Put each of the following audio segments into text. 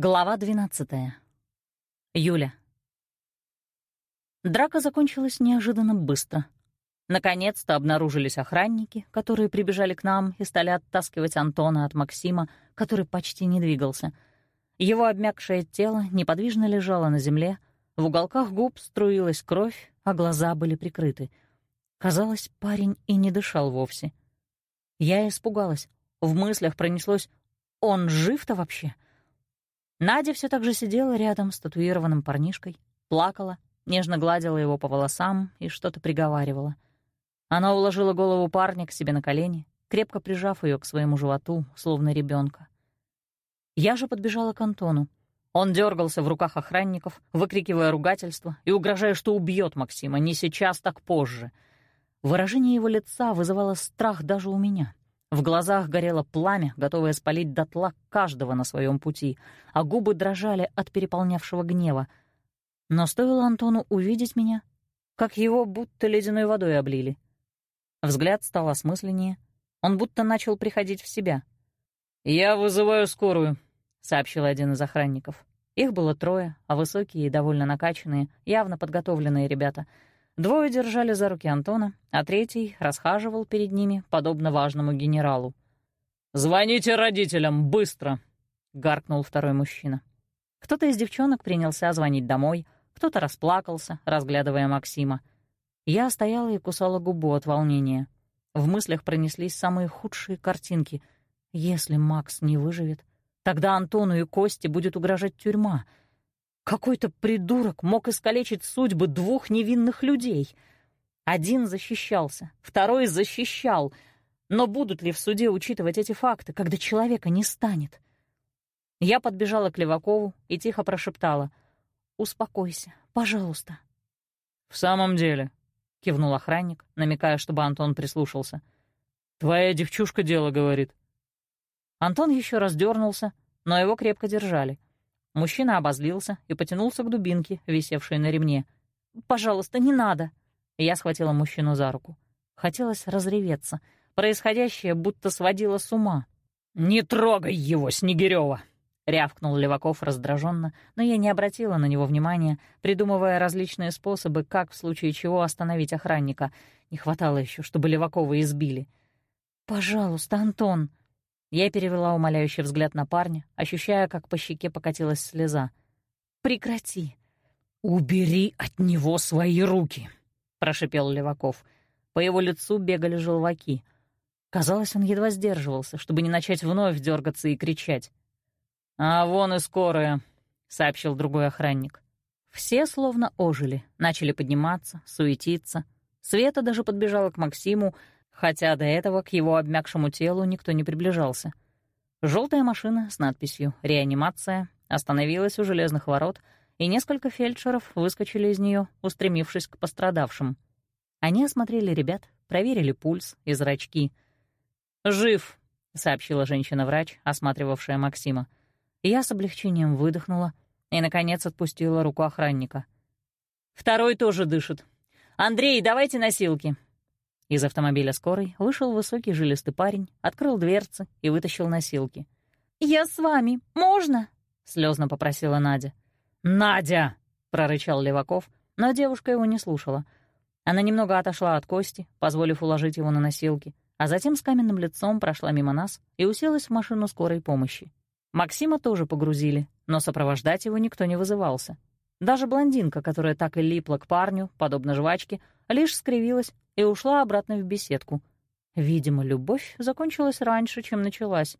Глава 12. Юля. Драка закончилась неожиданно быстро. Наконец-то обнаружились охранники, которые прибежали к нам и стали оттаскивать Антона от Максима, который почти не двигался. Его обмякшее тело неподвижно лежало на земле, в уголках губ струилась кровь, а глаза были прикрыты. Казалось, парень и не дышал вовсе. Я испугалась. В мыслях пронеслось «Он жив-то вообще?» Надя все так же сидела рядом с татуированным парнишкой, плакала, нежно гладила его по волосам и что-то приговаривала. Она уложила голову парня к себе на колени, крепко прижав ее к своему животу, словно ребенка. Я же подбежала к Антону. Он дергался в руках охранников, выкрикивая ругательство и угрожая, что убьет Максима не сейчас, так позже. Выражение его лица вызывало страх даже у меня. В глазах горело пламя, готовое спалить дотла каждого на своем пути, а губы дрожали от переполнявшего гнева. Но стоило Антону увидеть меня, как его будто ледяной водой облили. Взгляд стал осмысленнее, он будто начал приходить в себя. «Я вызываю скорую», — сообщил один из охранников. Их было трое, а высокие и довольно накачанные, явно подготовленные ребята — Двое держали за руки Антона, а третий расхаживал перед ними, подобно важному генералу. «Звоните родителям, быстро!» — гаркнул второй мужчина. Кто-то из девчонок принялся звонить домой, кто-то расплакался, разглядывая Максима. Я стояла и кусала губу от волнения. В мыслях пронеслись самые худшие картинки. Если Макс не выживет, тогда Антону и Косте будет угрожать тюрьма — какой-то придурок мог искалечить судьбы двух невинных людей. Один защищался, второй защищал. Но будут ли в суде учитывать эти факты, когда человека не станет? Я подбежала к Левакову и тихо прошептала. «Успокойся, пожалуйста». «В самом деле», — кивнул охранник, намекая, чтобы Антон прислушался. «Твоя девчушка дело говорит». Антон еще раз дернулся, но его крепко держали — Мужчина обозлился и потянулся к дубинке, висевшей на ремне. «Пожалуйста, не надо!» Я схватила мужчину за руку. Хотелось разреветься. Происходящее будто сводило с ума. «Не трогай его, Снегирёва!» — рявкнул Леваков раздраженно, но я не обратила на него внимания, придумывая различные способы, как в случае чего остановить охранника. Не хватало еще, чтобы Левакова избили. «Пожалуйста, Антон!» Я перевела умоляющий взгляд на парня, ощущая, как по щеке покатилась слеза. «Прекрати!» «Убери от него свои руки!» — прошипел Леваков. По его лицу бегали желваки. Казалось, он едва сдерживался, чтобы не начать вновь дергаться и кричать. «А вон и скорая», — сообщил другой охранник. Все словно ожили, начали подниматься, суетиться. Света даже подбежала к Максиму, хотя до этого к его обмякшему телу никто не приближался. Желтая машина с надписью «Реанимация» остановилась у железных ворот, и несколько фельдшеров выскочили из нее, устремившись к пострадавшим. Они осмотрели ребят, проверили пульс и зрачки. «Жив», — сообщила женщина-врач, осматривавшая Максима. Я с облегчением выдохнула и, наконец, отпустила руку охранника. «Второй тоже дышит. Андрей, давайте носилки», из автомобиля скорой вышел высокий жилистый парень, открыл дверцы и вытащил носилки. «Я с вами. Можно?» — слезно попросила Надя. «Надя!» — прорычал Леваков, но девушка его не слушала. Она немного отошла от Кости, позволив уложить его на носилки, а затем с каменным лицом прошла мимо нас и уселась в машину скорой помощи. Максима тоже погрузили, но сопровождать его никто не вызывался. Даже блондинка, которая так и липла к парню, подобно жвачке, лишь скривилась и ушла обратно в беседку. Видимо, любовь закончилась раньше, чем началась.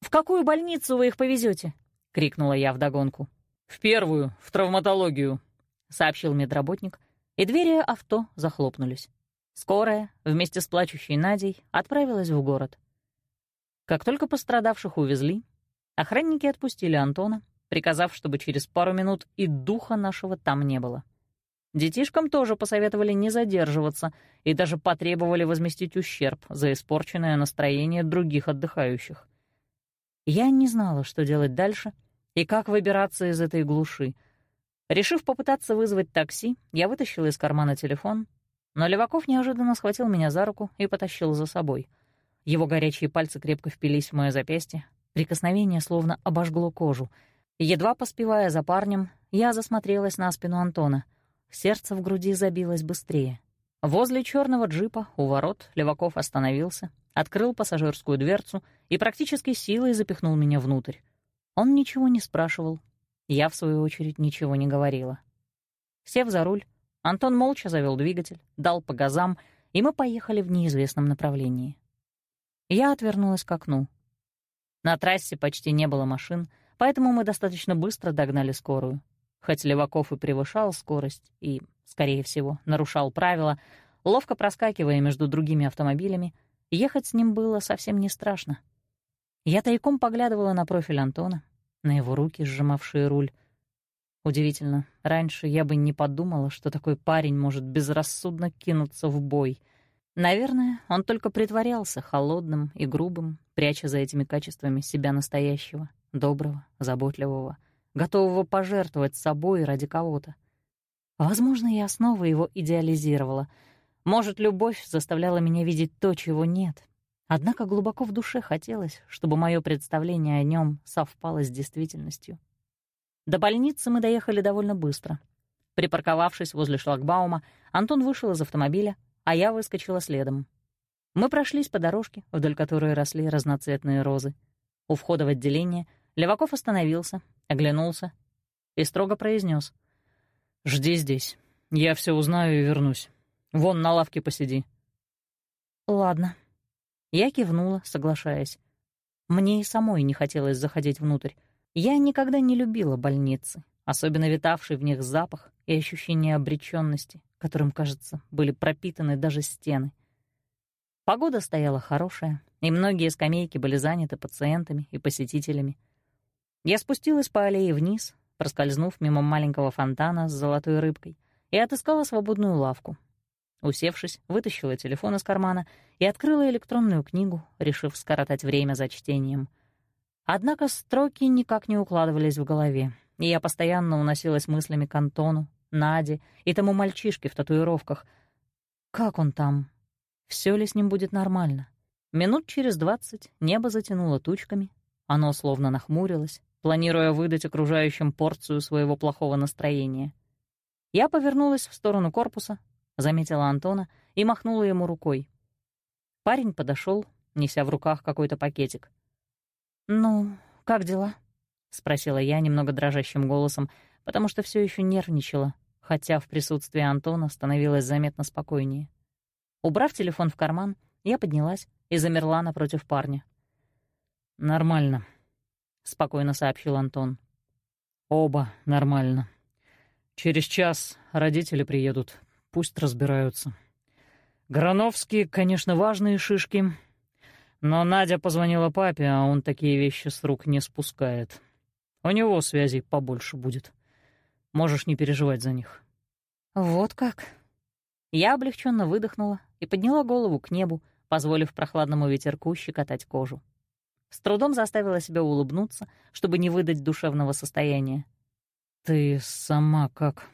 «В какую больницу вы их повезете? крикнула я вдогонку. «В первую, в травматологию», — сообщил медработник, и двери авто захлопнулись. Скорая, вместе с плачущей Надей, отправилась в город. Как только пострадавших увезли, охранники отпустили Антона, приказав, чтобы через пару минут и духа нашего там не было. Детишкам тоже посоветовали не задерживаться и даже потребовали возместить ущерб за испорченное настроение других отдыхающих. Я не знала, что делать дальше и как выбираться из этой глуши. Решив попытаться вызвать такси, я вытащила из кармана телефон, но Леваков неожиданно схватил меня за руку и потащил за собой. Его горячие пальцы крепко впились в мое запястье, прикосновение словно обожгло кожу. Едва поспевая за парнем, я засмотрелась на спину Антона. Сердце в груди забилось быстрее. Возле черного джипа у ворот Леваков остановился, открыл пассажирскую дверцу и практически силой запихнул меня внутрь. Он ничего не спрашивал. Я, в свою очередь, ничего не говорила. Сев за руль, Антон молча завел двигатель, дал по газам, и мы поехали в неизвестном направлении. Я отвернулась к окну. На трассе почти не было машин, поэтому мы достаточно быстро догнали скорую. Хоть Леваков и превышал скорость и, скорее всего, нарушал правила, ловко проскакивая между другими автомобилями, ехать с ним было совсем не страшно. Я тайком поглядывала на профиль Антона, на его руки, сжимавшие руль. Удивительно, раньше я бы не подумала, что такой парень может безрассудно кинуться в бой. Наверное, он только притворялся холодным и грубым, пряча за этими качествами себя настоящего, доброго, заботливого — готового пожертвовать собой ради кого-то. Возможно, я снова его идеализировала. Может, любовь заставляла меня видеть то, чего нет. Однако глубоко в душе хотелось, чтобы мое представление о нем совпало с действительностью. До больницы мы доехали довольно быстро. Припарковавшись возле шлагбаума, Антон вышел из автомобиля, а я выскочила следом. Мы прошлись по дорожке, вдоль которой росли разноцветные розы. У входа в отделение Леваков остановился, оглянулся и строго произнес: «Жди здесь. Я все узнаю и вернусь. Вон на лавке посиди». «Ладно». Я кивнула, соглашаясь. Мне и самой не хотелось заходить внутрь. Я никогда не любила больницы, особенно витавший в них запах и ощущение обреченности, которым, кажется, были пропитаны даже стены. Погода стояла хорошая, и многие скамейки были заняты пациентами и посетителями. Я спустилась по аллее вниз, проскользнув мимо маленького фонтана с золотой рыбкой, и отыскала свободную лавку. Усевшись, вытащила телефон из кармана и открыла электронную книгу, решив скоротать время за чтением. Однако строки никак не укладывались в голове, и я постоянно уносилась мыслями к Антону, Наде и тому мальчишке в татуировках. Как он там? Все ли с ним будет нормально? Минут через двадцать небо затянуло тучками, оно словно нахмурилось, планируя выдать окружающим порцию своего плохого настроения. Я повернулась в сторону корпуса, заметила Антона и махнула ему рукой. Парень подошел, неся в руках какой-то пакетик. «Ну, как дела?» — спросила я немного дрожащим голосом, потому что все еще нервничала, хотя в присутствии Антона становилось заметно спокойнее. Убрав телефон в карман, я поднялась и замерла напротив парня. «Нормально», спокойно сообщил Антон. Оба нормально. Через час родители приедут, пусть разбираются. Грановские, конечно, важные шишки, но Надя позвонила папе, а он такие вещи с рук не спускает. У него связей побольше будет. Можешь не переживать за них. Вот как. Я облегченно выдохнула и подняла голову к небу, позволив прохладному ветерку щекотать кожу. С трудом заставила себя улыбнуться, чтобы не выдать душевного состояния. «Ты сама как?»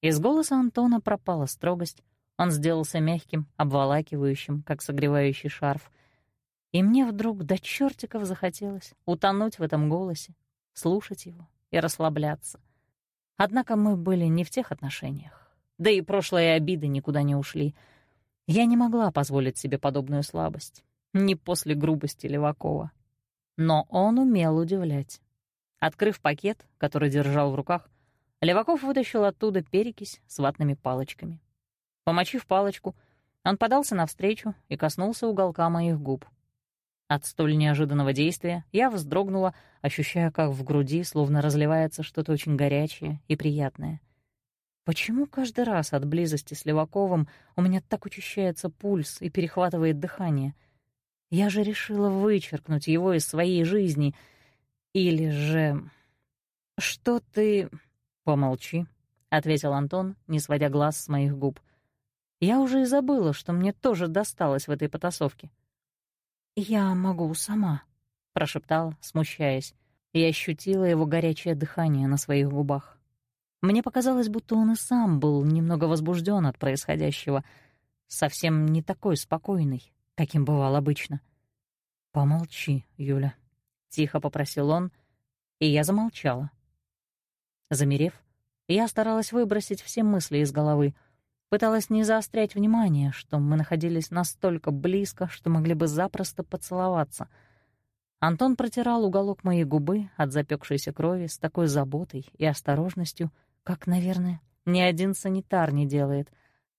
Из голоса Антона пропала строгость. Он сделался мягким, обволакивающим, как согревающий шарф. И мне вдруг до чертиков захотелось утонуть в этом голосе, слушать его и расслабляться. Однако мы были не в тех отношениях. Да и прошлые обиды никуда не ушли. Я не могла позволить себе подобную слабость не после грубости Левакова. Но он умел удивлять. Открыв пакет, который держал в руках, Леваков вытащил оттуда перекись с ватными палочками. Помочив палочку, он подался навстречу и коснулся уголка моих губ. От столь неожиданного действия я вздрогнула, ощущая, как в груди словно разливается что-то очень горячее и приятное. Почему каждый раз от близости с Леваковым у меня так учащается пульс и перехватывает дыхание — я же решила вычеркнуть его из своей жизни. Или же... Что ты... Помолчи, — ответил Антон, не сводя глаз с моих губ. Я уже и забыла, что мне тоже досталось в этой потасовке. «Я могу сама», — прошептала, смущаясь, и ощутила его горячее дыхание на своих губах. Мне показалось, будто он и сам был немного возбужден от происходящего, совсем не такой спокойный, каким бывал обычно. «Помолчи, Юля», — тихо попросил он, и я замолчала. Замерев, я старалась выбросить все мысли из головы, пыталась не заострять внимание, что мы находились настолько близко, что могли бы запросто поцеловаться. Антон протирал уголок моей губы от запекшейся крови с такой заботой и осторожностью, как, наверное, ни один санитар не делает.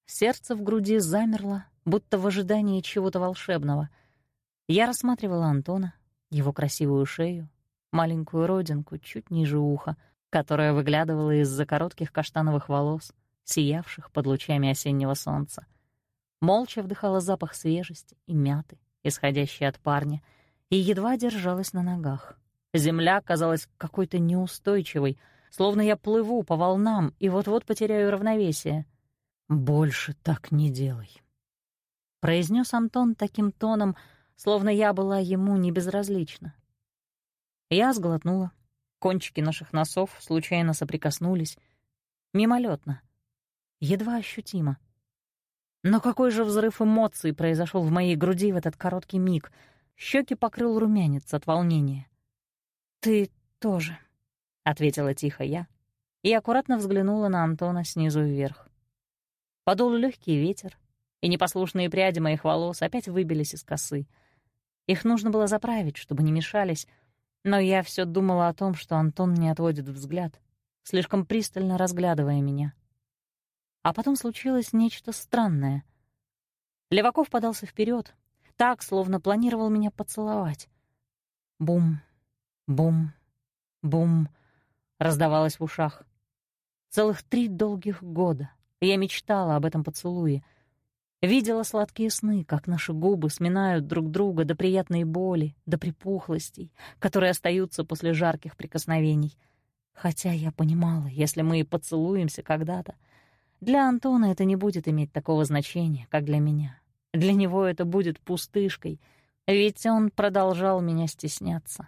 Сердце в груди замерло, будто в ожидании чего-то волшебного. Я рассматривала Антона, его красивую шею, маленькую родинку чуть ниже уха, которая выглядывала из-за коротких каштановых волос, сиявших под лучами осеннего солнца. Молча вдыхала запах свежести и мяты, исходящий от парня, и едва держалась на ногах. Земля казалась какой-то неустойчивой, словно я плыву по волнам и вот-вот потеряю равновесие. «Больше так не делай», — произнес Антон таким тоном, словно я была ему не безразлична. Я сглотнула. Кончики наших носов случайно соприкоснулись. Мимолетно, едва ощутимо. Но какой же взрыв эмоций произошел в моей груди в этот короткий миг. Щеки покрыл румянец от волнения. «Ты тоже», — ответила тихо я и аккуратно взглянула на Антона снизу вверх. Подул легкий ветер, и непослушные пряди моих волос опять выбились из косы. Их нужно было заправить, чтобы не мешались, но я все думала о том, что Антон не отводит взгляд, слишком пристально разглядывая меня. А потом случилось нечто странное. Леваков подался вперед, так, словно планировал меня поцеловать. Бум, бум, бум, раздавалось в ушах. Целых три долгих года я мечтала об этом поцелуе. Видела сладкие сны, как наши губы сминают друг друга до приятной боли, до припухлостей, которые остаются после жарких прикосновений. Хотя я понимала, если мы и поцелуемся когда-то, для Антона это не будет иметь такого значения, как для меня. Для него это будет пустышкой, ведь он продолжал меня стесняться.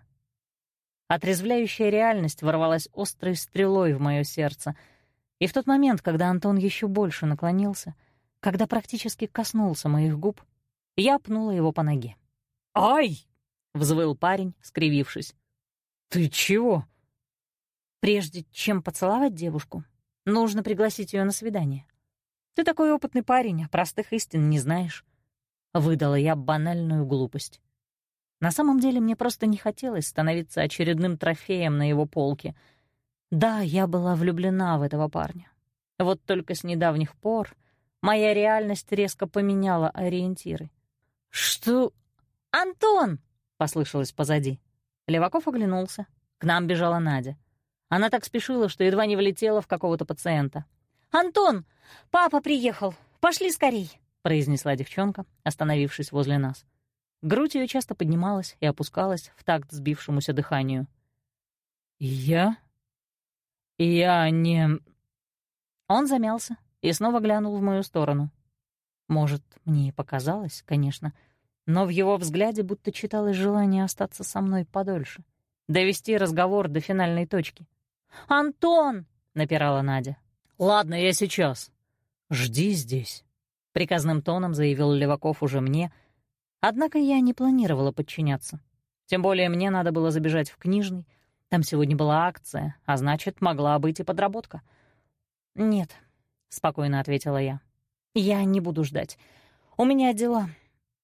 Отрезвляющая реальность ворвалась острой стрелой в мое сердце, и в тот момент, когда Антон еще больше наклонился, когда практически коснулся моих губ, я пнула его по ноге. «Ай!» — взвыл парень, скривившись. «Ты чего?» Прежде чем поцеловать девушку, Нужно пригласить ее на свидание. Ты такой опытный парень, а простых истин не знаешь. Выдала я банальную глупость. На самом деле мне просто не хотелось становиться очередным трофеем на его полке. Да, я была влюблена в этого парня. Вот только с недавних пор моя реальность резко поменяла ориентиры. «Что?» «Антон!» — послышалось позади. Леваков оглянулся. К нам бежала Надя. Она так спешила, что едва не влетела в какого-то пациента. «Антон, папа приехал! Пошли скорей!» — произнесла девчонка, остановившись возле нас. Грудь ее часто поднималась и опускалась в такт сбившемуся дыханию. «Я? Я не...» Он замялся и снова глянул в мою сторону. Может, мне и показалось, конечно, но в его взгляде будто читалось желание остаться со мной подольше, довести разговор до финальной точки. «Антон!» — напирала Надя. «Ладно, я сейчас. Жди здесь», — приказным тоном заявил Леваков уже мне. Однако я не планировала подчиняться. Тем более мне надо было забежать в книжный. Там сегодня была акция, а значит, могла быть и подработка. «Нет», — спокойно ответила я. «Я не буду ждать. У меня дела.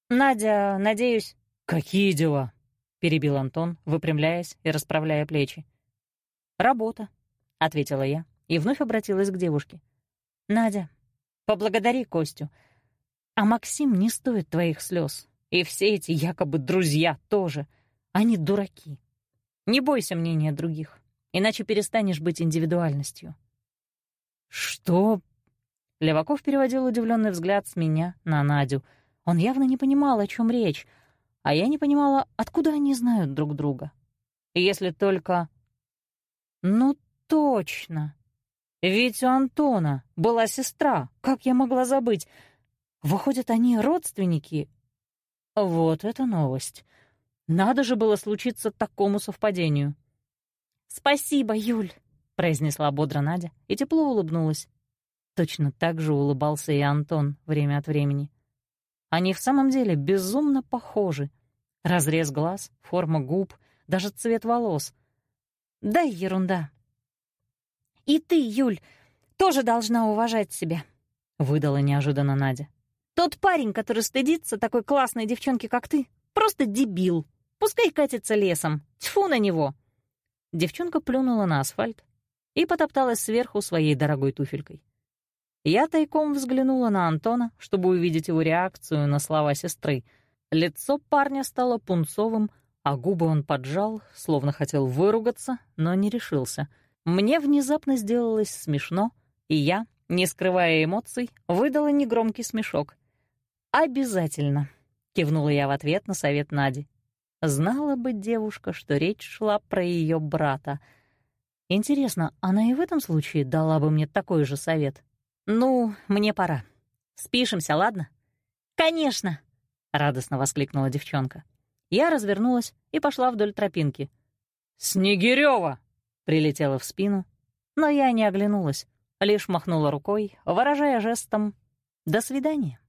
Надя, надеюсь...» «Какие дела?» — перебил Антон, выпрямляясь и расправляя плечи. «Работа», — ответила я и вновь обратилась к девушке. «Надя, поблагодари Костю. А Максим не стоит твоих слез. И все эти якобы друзья тоже. Они дураки. Не бойся мнения других, иначе перестанешь быть индивидуальностью». «Что?» Леваков переводил удивленный взгляд с меня на Надю. Он явно не понимал, о чем речь, а я не понимала, откуда они знают друг друга. Если только «Ну точно! Ведь у Антона была сестра, как я могла забыть? Выходят, они родственники?» Вот это новость. Надо же было случиться такому совпадению. «Спасибо, Юль», — произнесла бодро Надя и тепло улыбнулась. Точно так же улыбался и Антон время от времени. Они в самом деле безумно похожи. Разрез глаз, форма губ, даже цвет волос — Да, ерунда. И ты, Юль, тоже должна уважать себя, выдала неожиданно Надя. Тот парень, который стыдится такой классной девчонки, как ты, просто дебил. Пускай катится лесом. Тьфу на него. Девчонка плюнула на асфальт и потопталась сверху своей дорогой туфелькой. Я тайком взглянула на Антона, чтобы увидеть его реакцию на слова сестры. Лицо парня стало пунцовым, а губы он поджал, словно хотел выругаться, но не решился. Мне внезапно сделалось смешно, и я, не скрывая эмоций, выдала негромкий смешок. «Обязательно», — кивнула я в ответ на совет Нади. Знала бы девушка, что речь шла про ее брата. Интересно, она и в этом случае дала бы мне такой же совет? «Ну, мне пора. Спишемся, ладно?» «Конечно!» — радостно воскликнула девчонка. Я развернулась и пошла вдоль тропинки. «Снегирёва!» — прилетела в спину, но я не оглянулась, лишь махнула рукой, выражая жестом «До свидания».